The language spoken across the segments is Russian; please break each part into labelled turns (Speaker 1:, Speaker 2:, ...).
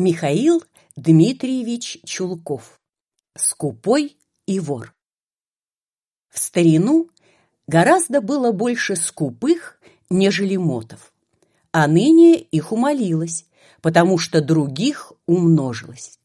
Speaker 1: Михаил Дмитриевич Чулков. Скупой и вор. В старину гораздо было больше скупых, нежели мотов, а ныне их умолилось, потому что других умножилось.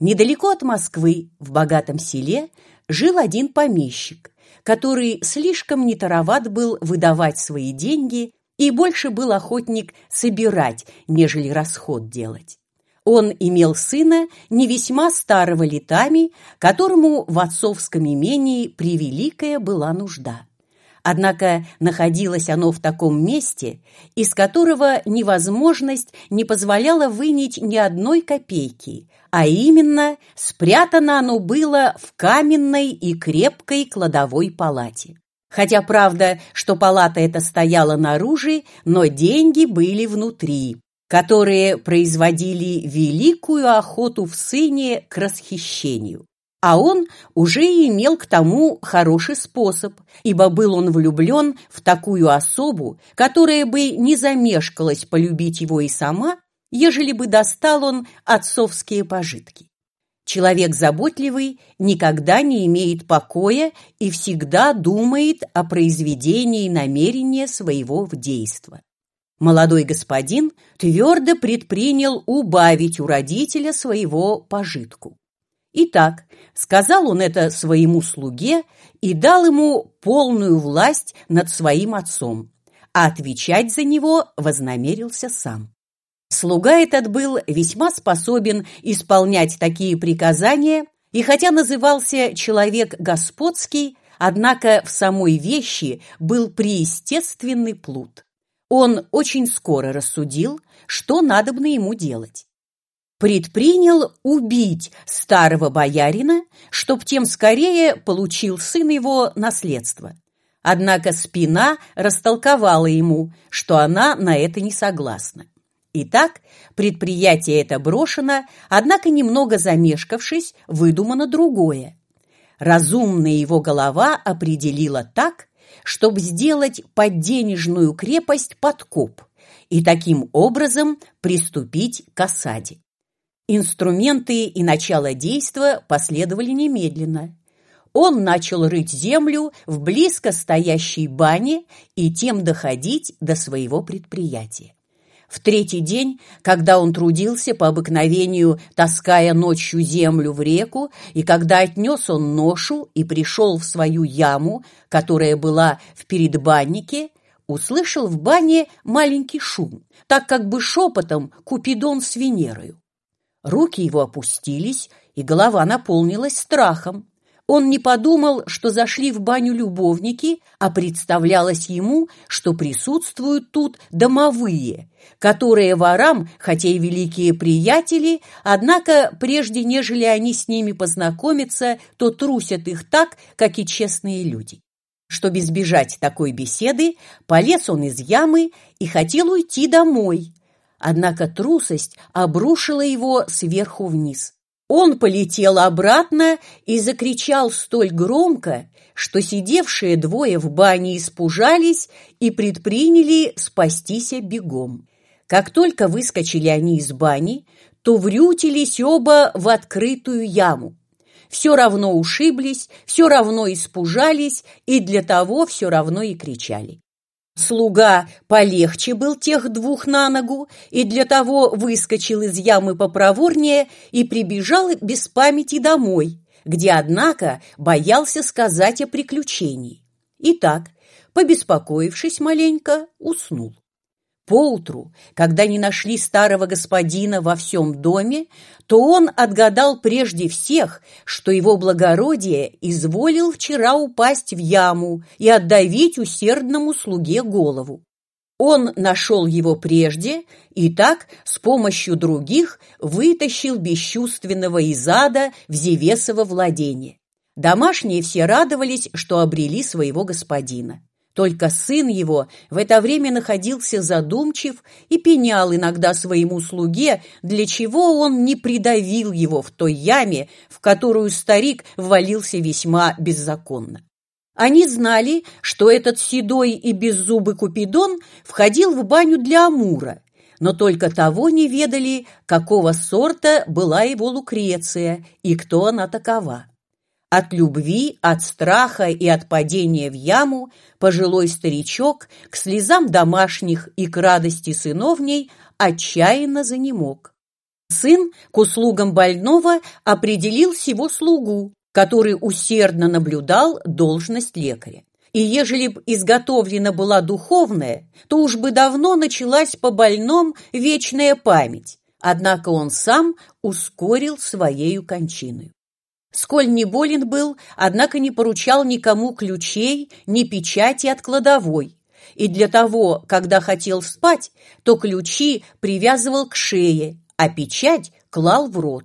Speaker 1: Недалеко от Москвы, в богатом селе, жил один помещик, который слишком нетароват был выдавать свои деньги и больше был охотник собирать, нежели расход делать. Он имел сына не весьма старого летами, которому в отцовском имении превеликая была нужда. Однако находилось оно в таком месте, из которого невозможность не позволяла вынить ни одной копейки, а именно спрятано оно было в каменной и крепкой кладовой палате. Хотя правда, что палата эта стояла наружу, но деньги были внутри, которые производили великую охоту в сыне к расхищению. А он уже имел к тому хороший способ, ибо был он влюблен в такую особу, которая бы не замешкалась полюбить его и сама, ежели бы достал он отцовские пожитки. Человек заботливый никогда не имеет покоя и всегда думает о произведении намерения своего в действо. Молодой господин твердо предпринял убавить у родителя своего пожитку. Итак, сказал он это своему слуге и дал ему полную власть над своим отцом, а отвечать за него вознамерился сам. Слуга этот был весьма способен исполнять такие приказания, и хотя назывался человек господский, однако в самой вещи был преестественный плут. Он очень скоро рассудил, что надобно ему делать. Предпринял убить старого боярина, чтоб тем скорее получил сын его наследство. Однако спина растолковала ему, что она на это не согласна. Итак, предприятие это брошено, однако немного замешкавшись, выдумано другое. Разумная его голова определила так, чтобы сделать под денежную крепость подкоп и таким образом приступить к осаде. Инструменты и начало действа последовали немедленно. Он начал рыть землю в близко стоящей бане и тем доходить до своего предприятия. В третий день, когда он трудился по обыкновению, таская ночью землю в реку, и когда отнес он ношу и пришел в свою яму, которая была в передбаннике, услышал в бане маленький шум, так как бы шепотом Купидон с Венерою. Руки его опустились, и голова наполнилась страхом. Он не подумал, что зашли в баню любовники, а представлялось ему, что присутствуют тут домовые, которые ворам, хотя и великие приятели, однако прежде нежели они с ними познакомятся, то трусят их так, как и честные люди. Чтобы избежать такой беседы, полез он из ямы и хотел уйти домой. Однако трусость обрушила его сверху вниз. Он полетел обратно и закричал столь громко, что сидевшие двое в бане испужались и предприняли спастись бегом. Как только выскочили они из бани, то врютились оба в открытую яму. Все равно ушиблись, все равно испужались и для того все равно и кричали. Слуга полегче был тех двух на ногу и для того выскочил из ямы попроворнее и прибежал без памяти домой, где, однако, боялся сказать о приключении. Итак, побеспокоившись маленько, уснул. Поутру, когда не нашли старого господина во всем доме, то он отгадал прежде всех, что его благородие изволил вчера упасть в яму и отдавить усердному слуге голову. Он нашел его прежде и так с помощью других вытащил бесчувственного из ада в Зевесово владение. Домашние все радовались, что обрели своего господина. Только сын его в это время находился задумчив и пенял иногда своему слуге, для чего он не придавил его в той яме, в которую старик ввалился весьма беззаконно. Они знали, что этот седой и беззубый Купидон входил в баню для Амура, но только того не ведали, какого сорта была его Лукреция и кто она такова. От любви, от страха и от падения в яму пожилой старичок к слезам домашних и к радости сыновней отчаянно занемог. Сын к услугам больного определил сего слугу, который усердно наблюдал должность лекаря. И ежели б изготовлена была духовная, то уж бы давно началась по больном вечная память, однако он сам ускорил своею кончиной. Сколь не болен был, однако не поручал никому ключей, ни печати от кладовой. И для того, когда хотел спать, то ключи привязывал к шее, а печать клал в рот.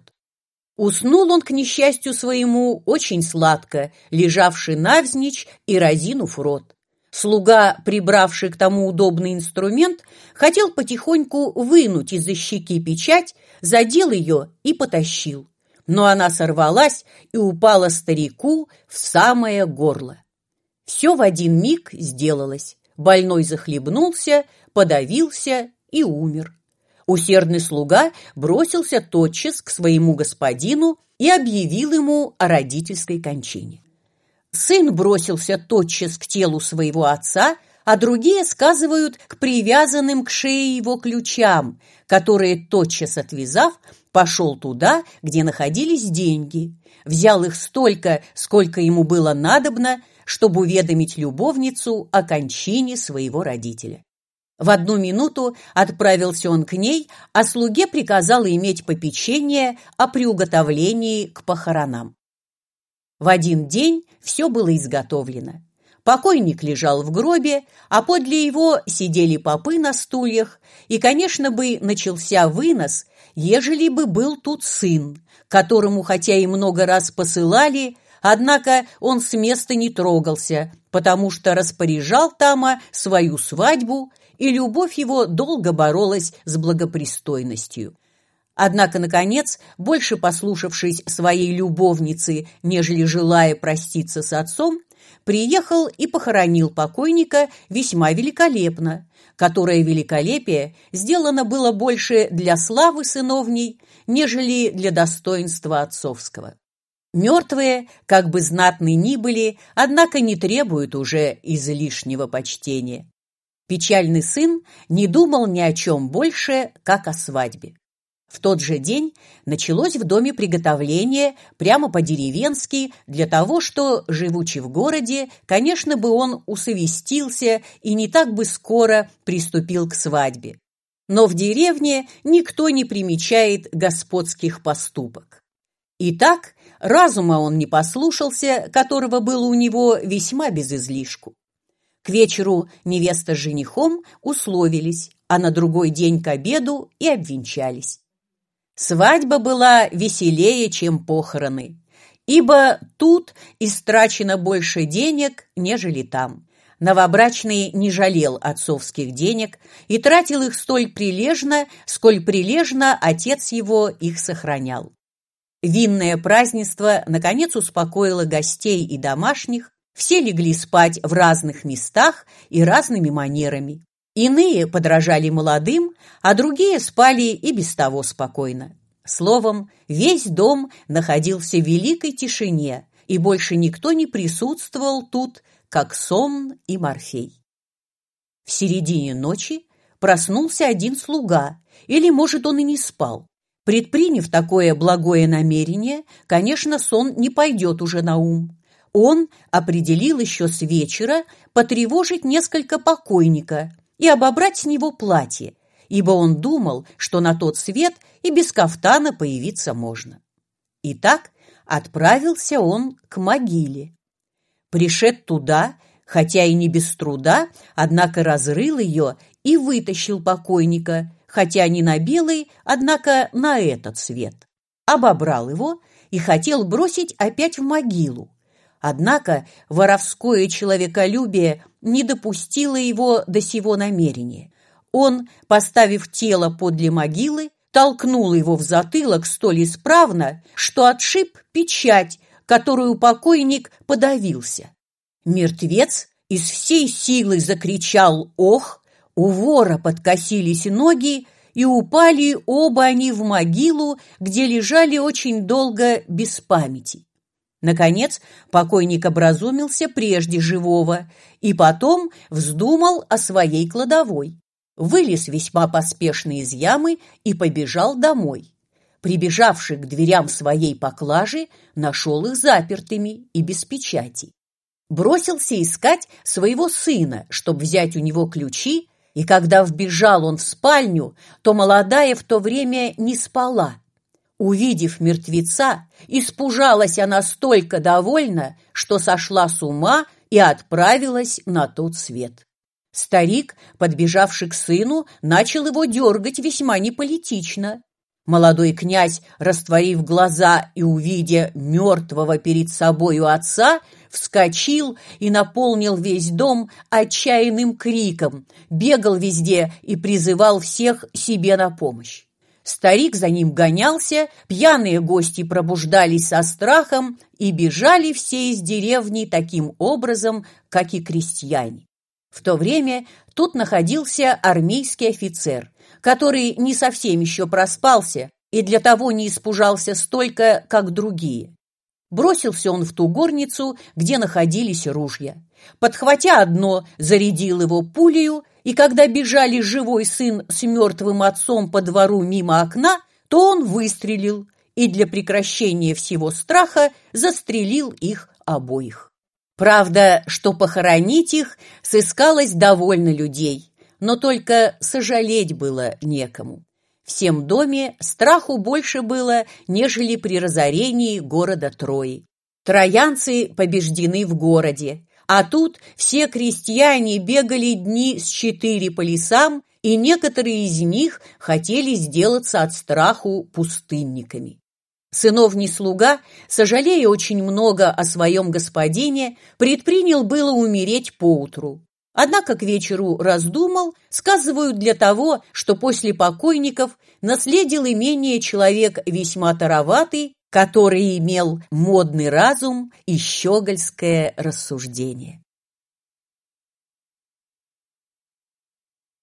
Speaker 1: Уснул он, к несчастью своему, очень сладко, лежавший навзничь и разинув рот. Слуга, прибравший к тому удобный инструмент, хотел потихоньку вынуть из-за щеки печать, задел ее и потащил но она сорвалась и упала старику в самое горло. Все в один миг сделалось. Больной захлебнулся, подавился и умер. Усердный слуга бросился тотчас к своему господину и объявил ему о родительской кончине. Сын бросился тотчас к телу своего отца, а другие сказывают к привязанным к шее его ключам, которые, тотчас отвязав, пошел туда, где находились деньги, взял их столько, сколько ему было надобно, чтобы уведомить любовницу о кончине своего родителя. В одну минуту отправился он к ней, а слуге приказал иметь попечение о приуготовлении к похоронам. В один день все было изготовлено. Покойник лежал в гробе, а подле его сидели попы на стульях, и, конечно, бы начался вынос, ежели бы был тут сын, которому хотя и много раз посылали, однако он с места не трогался, потому что распоряжал Тама свою свадьбу, и любовь его долго боролась с благопристойностью. Однако, наконец, больше послушавшись своей любовницы, нежели желая проститься с отцом, приехал и похоронил покойника весьма великолепно, которое великолепие сделано было больше для славы сыновней, нежели для достоинства отцовского. Мертвые, как бы знатны ни были, однако не требуют уже излишнего почтения. Печальный сын не думал ни о чем больше, как о свадьбе. В тот же день началось в доме приготовление прямо по-деревенски для того, что, живучи в городе, конечно бы он усовестился и не так бы скоро приступил к свадьбе. Но в деревне никто не примечает господских поступок. Итак, разума он не послушался, которого было у него весьма без излишку. К вечеру невеста с женихом условились, а на другой день к обеду и обвенчались. Свадьба была веселее, чем похороны, ибо тут истрачено больше денег, нежели там. Новобрачный не жалел отцовских денег и тратил их столь прилежно, сколь прилежно отец его их сохранял. Винное празднество, наконец, успокоило гостей и домашних, все легли спать в разных местах и разными манерами. Иные подражали молодым, а другие спали и без того спокойно. Словом, весь дом находился в великой тишине, и больше никто не присутствовал тут, как сон и морфей. В середине ночи проснулся один слуга, или, может, он и не спал. Предприняв такое благое намерение, конечно, сон не пойдет уже на ум. Он определил еще с вечера потревожить несколько покойника, и обобрать с него платье, ибо он думал, что на тот свет и без кафтана появиться можно. Итак, отправился он к могиле. Пришед туда, хотя и не без труда, однако разрыл ее и вытащил покойника, хотя не на белый, однако на этот свет. Обобрал его и хотел бросить опять в могилу, Однако воровское человеколюбие не допустило его до сего намерения. Он, поставив тело подле могилы, толкнул его в затылок столь исправно, что отшиб печать, которую покойник подавился. Мертвец из всей силы закричал «Ох!», у вора подкосились ноги, и упали оба они в могилу, где лежали очень долго без памяти. Наконец, покойник образумился прежде живого и потом вздумал о своей кладовой. Вылез весьма поспешно из ямы и побежал домой. Прибежавший к дверям своей поклажи, нашел их запертыми и без печати. Бросился искать своего сына, чтобы взять у него ключи, и когда вбежал он в спальню, то молодая в то время не спала – Увидев мертвеца, испужалась она столько довольна, что сошла с ума и отправилась на тот свет. Старик, подбежавший к сыну, начал его дергать весьма неполитично. Молодой князь, растворив глаза и увидя мертвого перед собою отца, вскочил и наполнил весь дом отчаянным криком, бегал везде и призывал всех себе на помощь. Старик за ним гонялся, пьяные гости пробуждались со страхом и бежали все из деревни таким образом, как и крестьяне. В то время тут находился армейский офицер, который не совсем еще проспался и для того не испужался столько, как другие. Бросился он в ту горницу, где находились ружья. Подхватя одно, зарядил его пулею, и когда бежали живой сын с мертвым отцом по двору мимо окна, то он выстрелил и для прекращения всего страха застрелил их обоих. Правда, что похоронить их сыскалось довольно людей, но только сожалеть было некому. Всем доме страху больше было, нежели при разорении города Трои. Троянцы побеждены в городе, а тут все крестьяне бегали дни с четыре по лесам, и некоторые из них хотели сделаться от страху пустынниками. Сыновний слуга, сожалея очень много о своем господине, предпринял было умереть поутру. Однако к вечеру раздумал, сказывают для того, что после покойников наследил имение человек весьма тароватый, который имел модный разум и щегольское рассуждение.